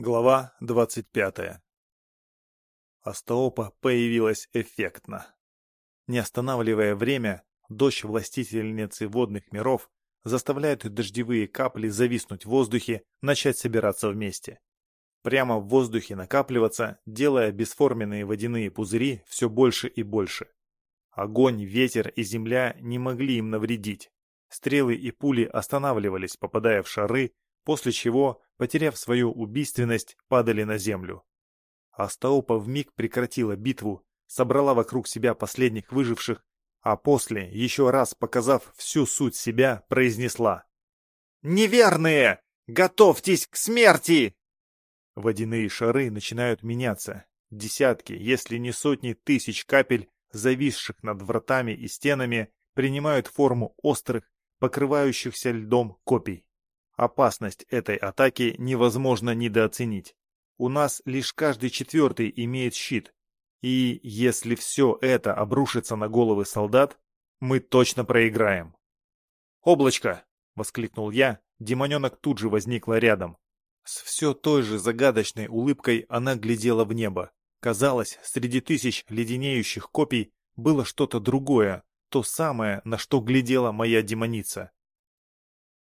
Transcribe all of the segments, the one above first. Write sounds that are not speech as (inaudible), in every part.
Глава двадцать пятая Астаопа появилась эффектно. Не останавливая время, дождь властительницы водных миров заставляет дождевые капли зависнуть в воздухе, начать собираться вместе. Прямо в воздухе накапливаться, делая бесформенные водяные пузыри все больше и больше. Огонь, ветер и земля не могли им навредить. Стрелы и пули останавливались, попадая в шары, после чего, потеряв свою убийственность, падали на землю. Астаупа вмиг прекратила битву, собрала вокруг себя последних выживших, а после, еще раз показав всю суть себя, произнесла «Неверные! Готовьтесь к смерти!» Водяные шары начинают меняться. Десятки, если не сотни тысяч капель, зависших над вратами и стенами, принимают форму острых, покрывающихся льдом копий. Опасность этой атаки невозможно недооценить. У нас лишь каждый четвертый имеет щит. И если все это обрушится на головы солдат, мы точно проиграем. «Облачко!» — воскликнул я, демоненок тут же возникла рядом. С все той же загадочной улыбкой она глядела в небо. Казалось, среди тысяч леденеющих копий было что-то другое, то самое, на что глядела моя демоница.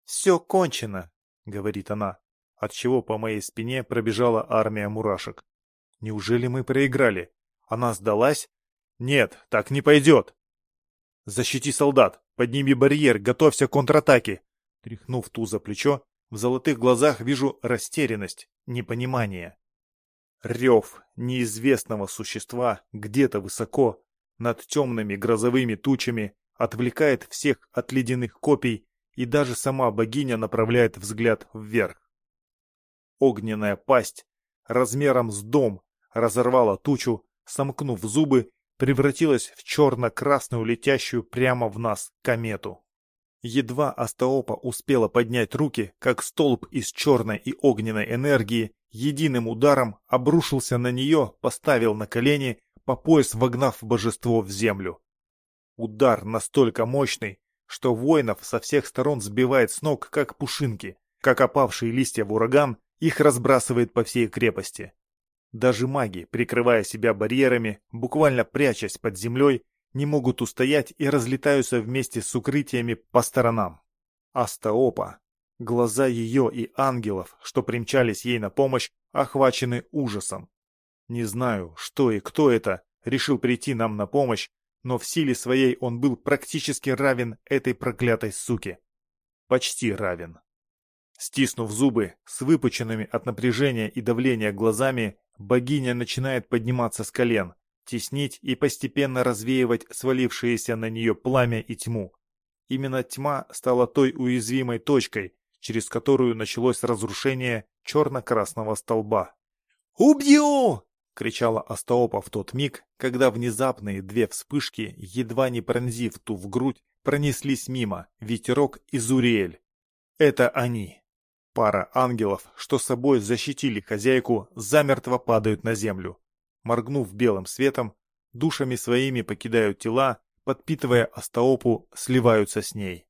«Все кончено», — говорит она, отчего по моей спине пробежала армия мурашек. «Неужели мы проиграли? Она сдалась? Нет, так не пойдет!» «Защити солдат! Подними барьер! Готовься к контратаке!» Тряхнув ту за плечо, в золотых глазах вижу растерянность, непонимание. Рев неизвестного существа где-то высоко, над темными грозовыми тучами, отвлекает всех от ледяных копий и даже сама богиня направляет взгляд вверх. Огненная пасть размером с дом разорвала тучу, сомкнув зубы, превратилась в черно-красную летящую прямо в нас комету. Едва Астаопа успела поднять руки, как столб из черной и огненной энергии единым ударом обрушился на нее, поставил на колени, по пояс вогнав божество в землю. Удар настолько мощный, что воинов со всех сторон сбивает с ног, как пушинки, как опавшие листья в ураган, их разбрасывает по всей крепости. Даже маги, прикрывая себя барьерами, буквально прячась под землей, не могут устоять и разлетаются вместе с укрытиями по сторонам. Астаопа, глаза ее и ангелов, что примчались ей на помощь, охвачены ужасом. Не знаю, что и кто это, решил прийти нам на помощь, но в силе своей он был практически равен этой проклятой суке. Почти равен. Стиснув зубы, с выпученными от напряжения и давления глазами, богиня начинает подниматься с колен, теснить и постепенно развеивать свалившееся на нее пламя и тьму. Именно тьма стала той уязвимой точкой, через которую началось разрушение черно-красного столба. «Убью!» — кричала Астаопа в тот миг, когда внезапные две вспышки, едва не пронзив ту в грудь, пронеслись мимо, ветерок и Зуриэль. Это они. Пара ангелов, что собой защитили хозяйку, замертво падают на землю. Моргнув белым светом, душами своими покидают тела, подпитывая Астаопу, сливаются с ней.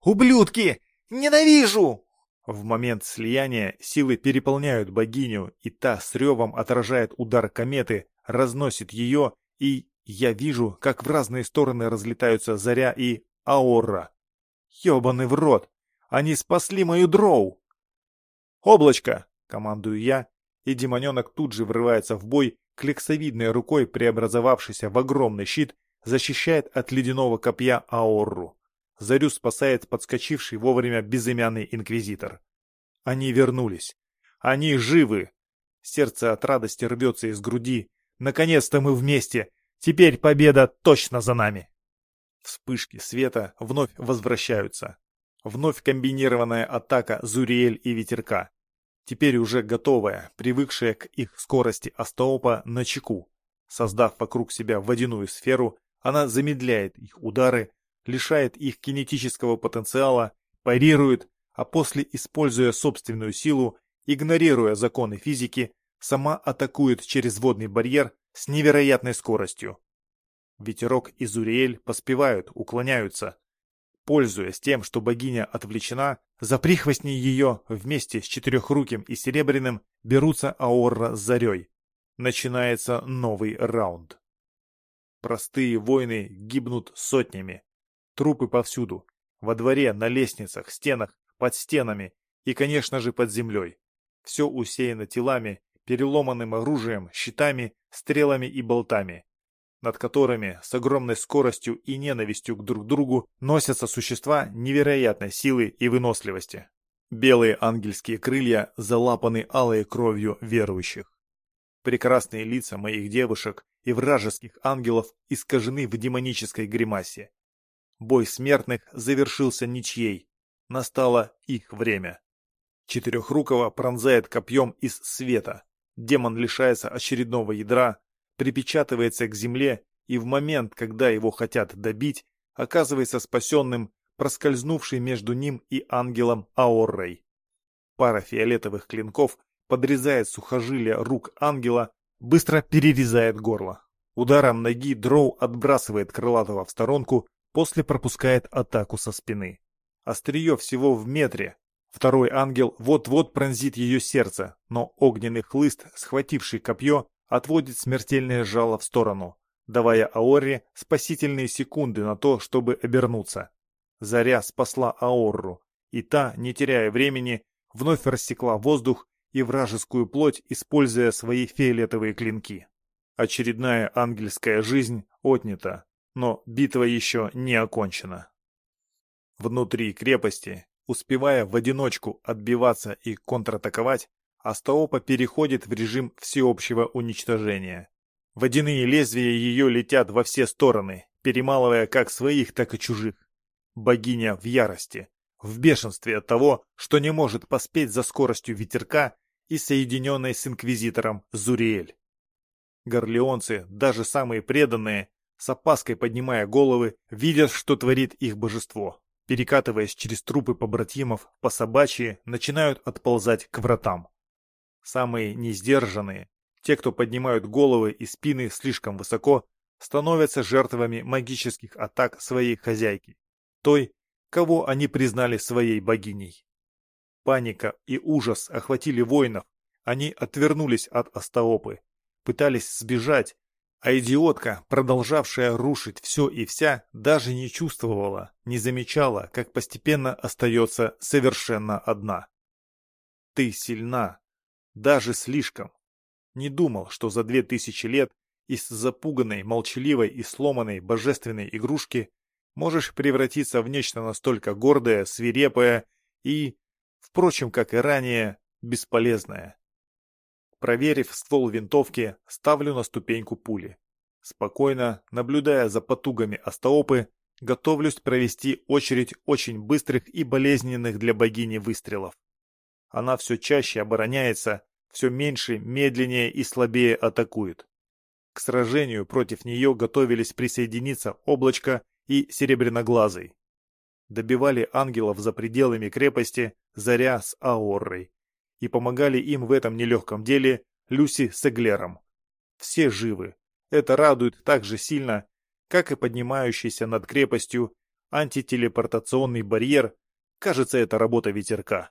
«Ублюдки! Ненавижу!» В момент слияния силы переполняют богиню, и та с ревом отражает удар кометы, разносит ее, и я вижу, как в разные стороны разлетаются Заря и Аора. Ёбаный в рот! Они спасли мою дроу! «Облачко!» — командую я, и демоненок тут же врывается в бой, клексовидной рукой, преобразовавшийся в огромный щит, защищает от ледяного копья Аорру. Зарю спасает подскочивший вовремя безымянный инквизитор. Они вернулись. Они живы. Сердце от радости рвется из груди. Наконец-то мы вместе. Теперь победа точно за нами. Вспышки света вновь возвращаются. Вновь комбинированная атака Зуриэль и Ветерка. Теперь уже готовая, привыкшая к их скорости Астаопа на чеку. Создав вокруг себя водяную сферу, она замедляет их удары, лишает их кинетического потенциала, парирует, а после, используя собственную силу, игнорируя законы физики, сама атакует через водный барьер с невероятной скоростью. Ветерок и Зуриэль поспевают, уклоняются. Пользуясь тем, что богиня отвлечена, за прихвостней ее вместе с Четырехруким и Серебряным берутся Аорра с Зарей. Начинается новый раунд. Простые воины гибнут сотнями. Трупы повсюду. Во дворе, на лестницах, стенах, под стенами и, конечно же, под землей. Все усеяно телами, переломанным оружием, щитами, стрелами и болтами, над которыми с огромной скоростью и ненавистью к друг другу носятся существа невероятной силы и выносливости. Белые ангельские крылья залапаны алой кровью верующих. Прекрасные лица моих девушек и вражеских ангелов искажены в демонической гримасе. Бой смертных завершился ничьей. Настало их время. Четырехрукого пронзает копьем из света. Демон лишается очередного ядра, припечатывается к земле и в момент, когда его хотят добить, оказывается спасенным, проскользнувший между ним и ангелом Аоррой. Пара фиолетовых клинков подрезает сухожилия рук ангела, быстро перерезает горло. Ударом ноги Дроу отбрасывает крылатого в сторонку, после пропускает атаку со спины. Острие всего в метре. Второй ангел вот-вот пронзит ее сердце, но огненный хлыст, схвативший копье, отводит смертельное жало в сторону, давая Аорре спасительные секунды на то, чтобы обернуться. Заря спасла Аорру, и та, не теряя времени, вновь рассекла воздух и вражескую плоть, используя свои фиолетовые клинки. Очередная ангельская жизнь отнята, но битва еще не окончена. Внутри крепости, успевая в одиночку отбиваться и контратаковать, Астаопа переходит в режим всеобщего уничтожения. Водяные лезвия ее летят во все стороны, перемалывая как своих, так и чужих. Богиня в ярости, в бешенстве от того, что не может поспеть за скоростью ветерка и соединенной с инквизитором Зуриэль. Горлеонцы, даже самые преданные, с опаской поднимая головы, видят, что творит их божество перекатываясь через трупы побратимов по собачьи, начинают отползать к вратам. Самые несдержанные, те, кто поднимают головы и спины слишком высоко, становятся жертвами магических атак своей хозяйки, той, кого они признали своей богиней. Паника и ужас охватили воинов, они отвернулись от Астаопы, пытались сбежать, а идиотка, продолжавшая рушить все и вся, даже не чувствовала, не замечала, как постепенно остается совершенно одна. Ты сильна. Даже слишком. Не думал, что за две тысячи лет из запуганной, молчаливой и сломанной божественной игрушки можешь превратиться в нечто настолько гордое, свирепое и, впрочем, как и ранее, бесполезное. Проверив ствол винтовки, ставлю на ступеньку пули. Спокойно, наблюдая за потугами остеопы, готовлюсь провести очередь очень быстрых и болезненных для богини выстрелов. Она все чаще обороняется, все меньше, медленнее и слабее атакует. К сражению против нее готовились присоединиться Облачко и Серебряноглазый. Добивали ангелов за пределами крепости Заря с Аоррой и помогали им в этом нелегком деле Люси с Эглером. Все живы. Это радует так же сильно, как и поднимающийся над крепостью антителепортационный барьер. Кажется, это работа ветерка.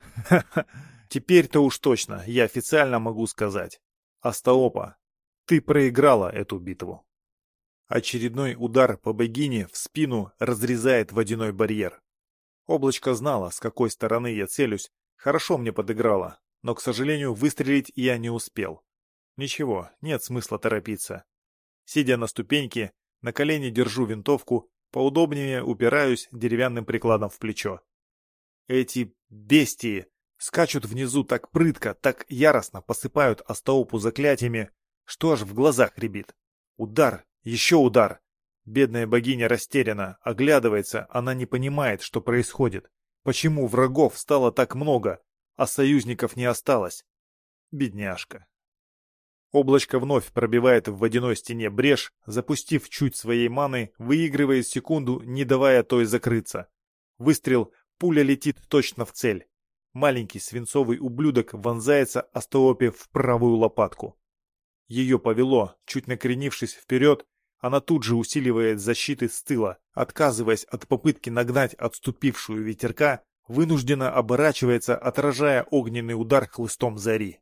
(laughs) Теперь-то уж точно я официально могу сказать. Астаопа, ты проиграла эту битву. Очередной удар по богине в спину разрезает водяной барьер. Облачко знала, с какой стороны я целюсь, Хорошо мне подыграла, но, к сожалению, выстрелить я не успел. Ничего, нет смысла торопиться. Сидя на ступеньке, на колени держу винтовку, поудобнее упираюсь деревянным прикладом в плечо. Эти бестии скачут внизу так прытко, так яростно посыпают Астаупу заклятиями, что аж в глазах рябит. Удар, еще удар. Бедная богиня растеряна, оглядывается, она не понимает, что происходит. Почему врагов стало так много, а союзников не осталось? Бедняжка. Облачко вновь пробивает в водяной стене брешь, запустив чуть своей маны, выигрывает секунду, не давая той закрыться. Выстрел, пуля летит точно в цель. Маленький свинцовый ублюдок вонзается остеопе в правую лопатку. Ее повело, чуть накренившись вперед, она тут же усиливает защиты с тыла, отказываясь от попытки нагнать отступившую ветерка, вынужденно оборачивается, отражая огненный удар хлыстом зари.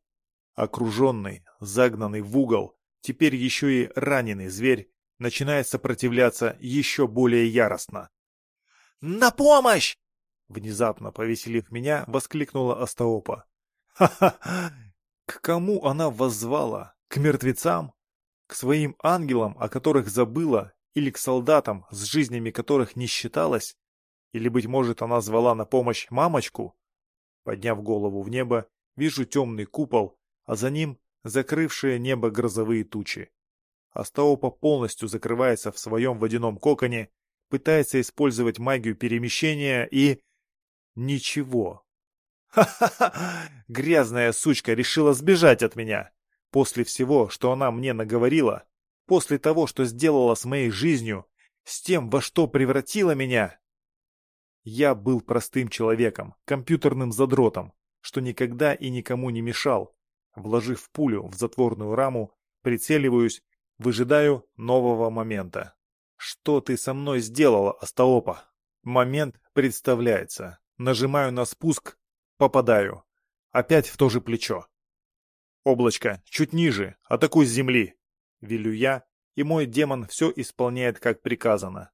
Окруженный, загнанный в угол, теперь еще и раненый зверь начинает сопротивляться еще более яростно. «На помощь!» Внезапно повеселив меня, воскликнула Астаопа. «Ха-ха! К кому она воззвала? К мертвецам? К своим ангелам, о которых забыла, или к солдатам, с жизнями которых не считалась? Или, быть может, она звала на помощь мамочку? Подняв голову в небо, вижу темный купол, а за ним закрывшие небо грозовые тучи. Астаопа полностью закрывается в своем водяном коконе, пытается использовать магию перемещения и... Ничего. (laughs) Ха-ха-ха! Грязная сучка решила сбежать от меня. После всего, что она мне наговорила, после того, что сделала с моей жизнью, с тем, во что превратила меня. Я был простым человеком, компьютерным задротом, что никогда и никому не мешал. Вложив пулю в затворную раму, прицеливаюсь, выжидаю нового момента. Что ты со мной сделала, Астаопа? Момент представляется. Нажимаю на спуск, попадаю. Опять в то же плечо. Облачко, чуть ниже, атакуй с земли. Велю я, и мой демон все исполняет как приказано.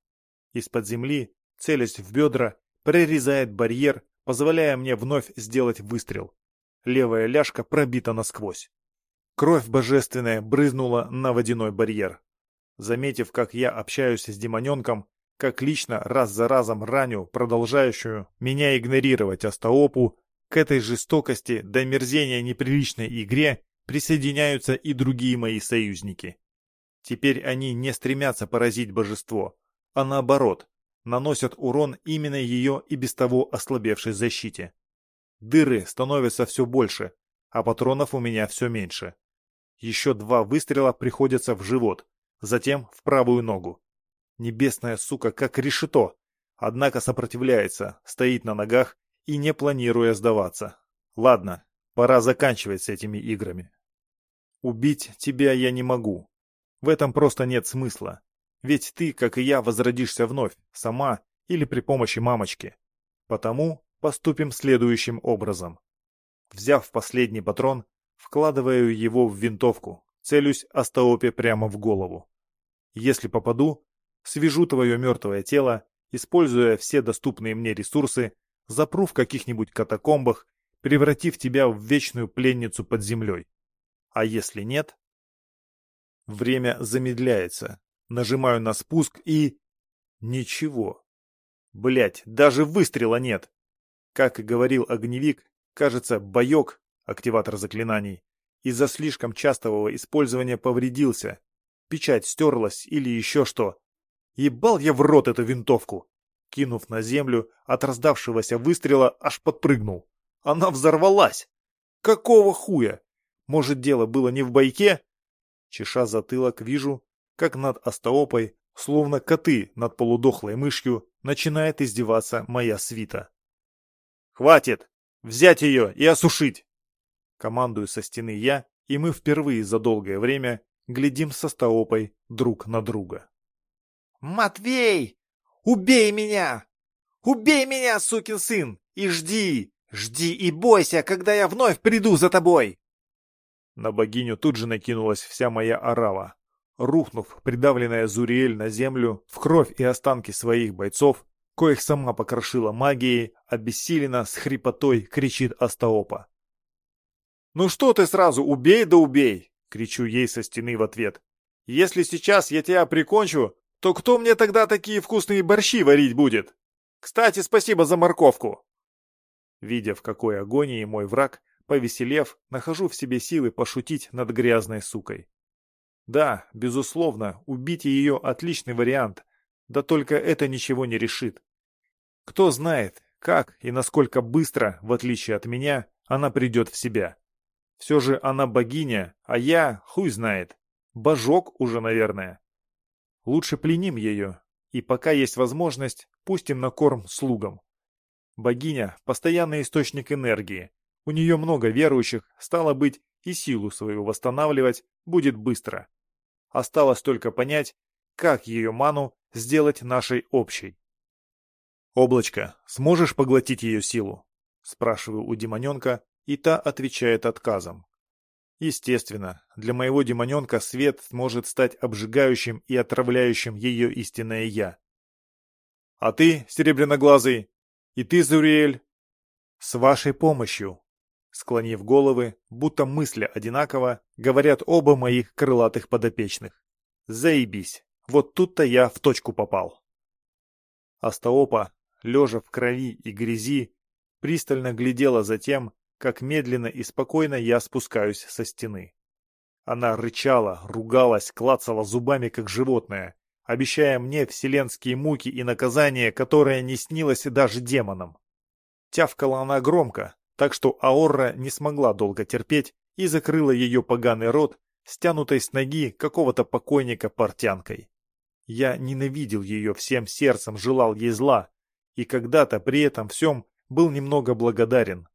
Из-под земли, целясь в бедра, прорезает барьер, позволяя мне вновь сделать выстрел. Левая ляжка пробита насквозь. Кровь божественная брызнула на водяной барьер. Заметив, как я общаюсь с демоненком, как лично раз за разом раню продолжающую меня игнорировать Астаопу, к этой жестокости до мерзения неприличной игре присоединяются и другие мои союзники. Теперь они не стремятся поразить божество, а наоборот, наносят урон именно ее и без того ослабевшей защите. Дыры становятся все больше, а патронов у меня все меньше. Еще два выстрела приходятся в живот, затем в правую ногу. Небесная сука как решето, однако сопротивляется, стоит на ногах и не планируя сдаваться. Ладно, пора заканчивать с этими играми. Убить тебя я не могу. В этом просто нет смысла. Ведь ты, как и я, возродишься вновь, сама или при помощи мамочки. Потому поступим следующим образом. Взяв последний патрон, вкладываю его в винтовку, целюсь Астаопе прямо в голову. Если попаду, свяжу твое мертвое тело, используя все доступные мне ресурсы, запру в каких-нибудь катакомбах, превратив тебя в вечную пленницу под землей. А если нет? Время замедляется, Нажимаю на спуск и... Ничего. Блять, даже выстрела нет. Как и говорил огневик, кажется, боек, активатор заклинаний, из-за слишком частого использования повредился. Печать стерлась или еще что. Ебал я в рот эту винтовку. Кинув на землю, от раздавшегося выстрела аж подпрыгнул. Она взорвалась. Какого хуя? Может, дело было не в бойке? Чеша затылок, вижу, как над остеопой, словно коты над полудохлой мышью, начинает издеваться моя свита. «Хватит! Взять ее и осушить!» Командую со стены я, и мы впервые за долгое время глядим со Стаопой друг на друга. «Матвей! Убей меня! Убей меня, сукин сын! И жди! Жди и бойся, когда я вновь приду за тобой!» На богиню тут же накинулась вся моя орава. Рухнув, придавленная Зуриэль на землю, в кровь и останки своих бойцов, коих сама покрошила магией, обессиленно с хрипотой кричит Астаопа. «Ну что ты сразу, убей да убей!» — кричу ей со стены в ответ. «Если сейчас я тебя прикончу, то кто мне тогда такие вкусные борщи варить будет? Кстати, спасибо за морковку!» Видя, в какой агонии мой враг, повеселев, нахожу в себе силы пошутить над грязной сукой. Да, безусловно, убить ее отличный вариант, да только это ничего не решит. Кто знает, как и насколько быстро, в отличие от меня, она придет в себя. Все же она богиня, а я, хуй знает, божок уже, наверное. Лучше пленим ее, и пока есть возможность, пустим на корм слугам. Богиня – постоянный источник энергии. У нее много верующих, стало быть, и силу свою восстанавливать будет быстро. Осталось только понять, как ее ману сделать нашей общей. «Облачко, сможешь поглотить ее силу?» Спрашиваю у демоненка, и та отвечает отказом. Естественно, для моего демоненка свет может стать обжигающим и отравляющим ее истинное «я». «А ты, серебряноглазый, и ты, Зуриэль?» «С вашей помощью», склонив головы, будто мысли одинаково, говорят оба моих крылатых подопечных. Заебись, вот тут-то я в точку попал. Астаопа, лежа в крови и грязи, пристально глядела за тем, как медленно и спокойно я спускаюсь со стены. Она рычала, ругалась, клацала зубами, как животное, обещая мне вселенские муки и наказание, которое не снилось даже демонам. Тявкала она громко, так что Аорра не смогла долго терпеть и закрыла ее поганый рот, стянутой с ноги какого-то покойника портянкой. Я ненавидел ее всем сердцем, желал ей зла, и когда-то при этом всем был немного благодарен.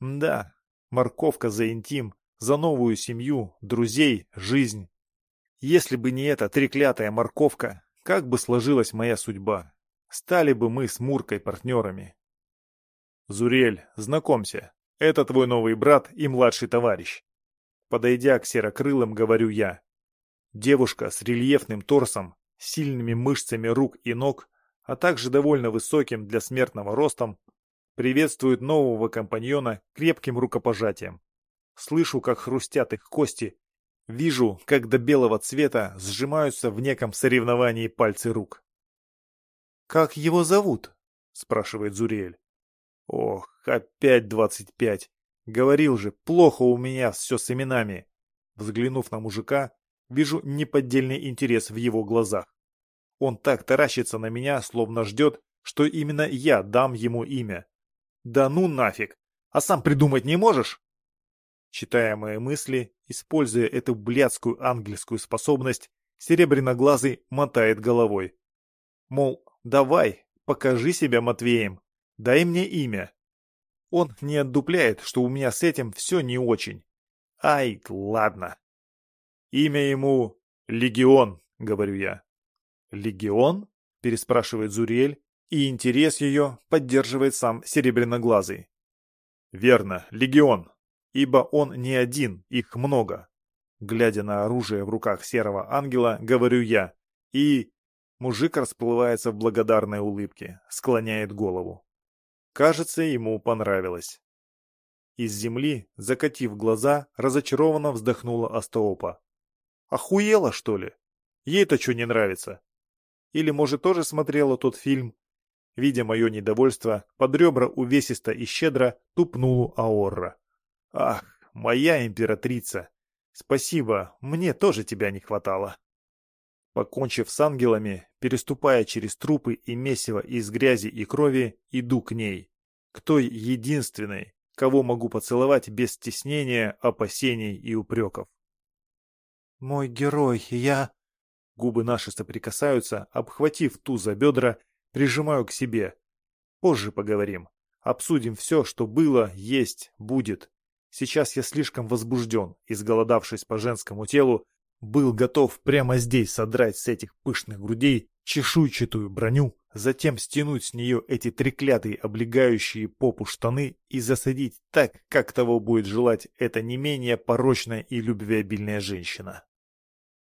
Да, морковка за интим, за новую семью, друзей, жизнь. Если бы не эта треклятая морковка, как бы сложилась моя судьба? Стали бы мы с Муркой партнерами. «Зурель, знакомься, это твой новый брат и младший товарищ». Подойдя к серокрылым, говорю я. Девушка с рельефным торсом, сильными мышцами рук и ног, а также довольно высоким для смертного ростом, приветствует нового компаньона крепким рукопожатием. Слышу, как хрустят их кости, вижу, как до белого цвета сжимаются в неком соревновании пальцы рук. «Как его зовут?» — спрашивает Зуриэль. Ох, опять двадцать пять. Говорил же, плохо у меня все с именами. Взглянув на мужика, вижу неподдельный интерес в его глазах. Он так таращится на меня, словно ждет, что именно я дам ему имя. Да ну нафиг! А сам придумать не можешь? Читая мои мысли, используя эту блядскую ангельскую способность, серебряноглазый мотает головой. Мол, давай, покажи себя Матвеем. Дай мне имя. Он не отдупляет, что у меня с этим все не очень. Ай, ладно. Имя ему Легион, говорю я. Легион? Переспрашивает Зуриэль, и интерес ее поддерживает сам Серебряноглазый. Верно, Легион, ибо он не один, их много. Глядя на оружие в руках серого ангела, говорю я, и... Мужик расплывается в благодарной улыбке, склоняет голову. Кажется, ему понравилось. Из земли, закатив глаза, разочарованно вздохнула Астаопа. Охуела, что ли? Ей-то что не нравится? Или, может, тоже смотрела тот фильм? Видя мое недовольство, под ребра увесисто и щедро тупнула Аорра. Ах, моя императрица! Спасибо, мне тоже тебя не хватало. Покончив с ангелами, переступая через трупы и месиво из грязи и крови, иду к ней. К той единственной, кого могу поцеловать без стеснения, опасений и упреков. «Мой герой, я...» Губы наши соприкасаются, обхватив ту за бедра, прижимаю к себе. Позже поговорим. Обсудим все, что было, есть, будет. Сейчас я слишком возбужден, изголодавшись по женскому телу, был готов прямо здесь содрать с этих пышных грудей чешуйчатую броню, затем стянуть с нее эти треклятые облегающие попу штаны и засадить так, как того будет желать эта не менее порочная и любвеобильная женщина.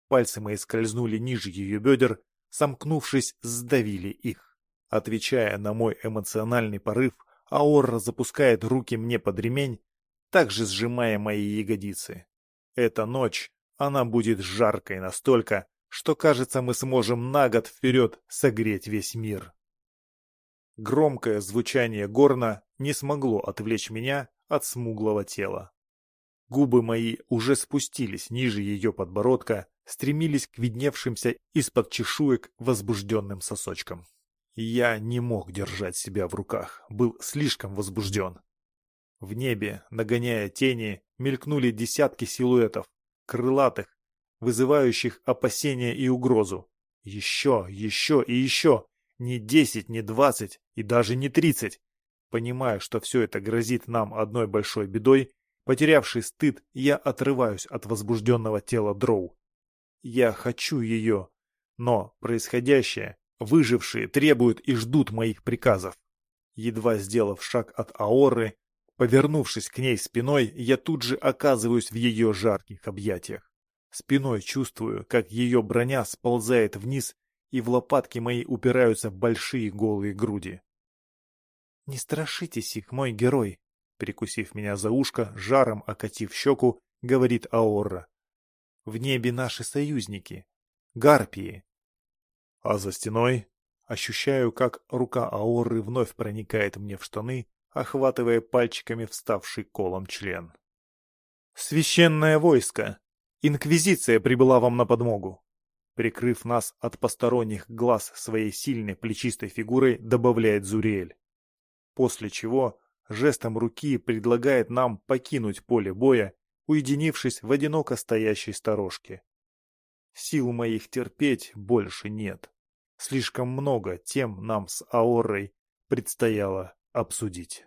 Пальцы мои скользнули ниже ее бедер, сомкнувшись, сдавили их. Отвечая на мой эмоциональный порыв, Аорра запускает руки мне под ремень, также сжимая мои ягодицы. Эта ночь она будет жаркой настолько, что, кажется, мы сможем на год вперед согреть весь мир. Громкое звучание горна не смогло отвлечь меня от смуглого тела. Губы мои уже спустились ниже ее подбородка, стремились к видневшимся из-под чешуек возбужденным сосочкам. Я не мог держать себя в руках, был слишком возбужден. В небе, нагоняя тени, мелькнули десятки силуэтов, крылатых, вызывающих опасения и угрозу. Еще, еще и еще. Не десять, не двадцать и даже не тридцать. Понимая, что все это грозит нам одной большой бедой, потерявший стыд, я отрываюсь от возбужденного тела Дроу. Я хочу ее, но происходящее, выжившие требуют и ждут моих приказов. Едва сделав шаг от Аоры, Повернувшись к ней спиной, я тут же оказываюсь в ее жарких объятиях. Спиной чувствую, как ее броня сползает вниз, и в лопатки мои упираются большие голые груди. «Не страшитесь их, мой герой!» Прикусив меня за ушко, жаром окатив щеку, говорит Аорра. «В небе наши союзники. Гарпии». А за стеной ощущаю, как рука Аорры вновь проникает мне в штаны, охватывая пальчиками вставший колом член. «Священное войско! Инквизиция прибыла вам на подмогу!» Прикрыв нас от посторонних глаз своей сильной плечистой фигурой, добавляет Зуриэль. После чего жестом руки предлагает нам покинуть поле боя, уединившись в одиноко стоящей сторожке. Сил моих терпеть больше нет. Слишком много тем нам с Аорой предстояло обсудить.